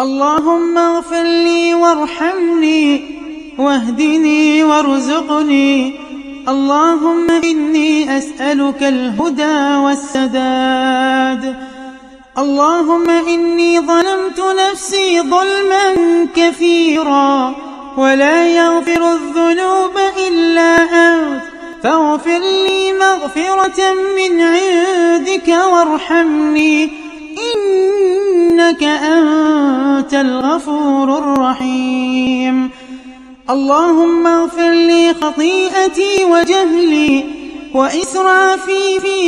اللهم اغفر لي وارحمني واهدني وارزقني. اللهم إني أسألك الهدى والسداد. اللهم إني ظلمت نفسي ظلما كثيرا ولا يغفر الذنوب إلا أنت. فاغفر لي مغفرة من عندك وارحمني إنك أنت الغفور الرحيم. اللهم اغفر لي خطيئتي وجهلي وإسرافي في